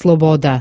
sloboda.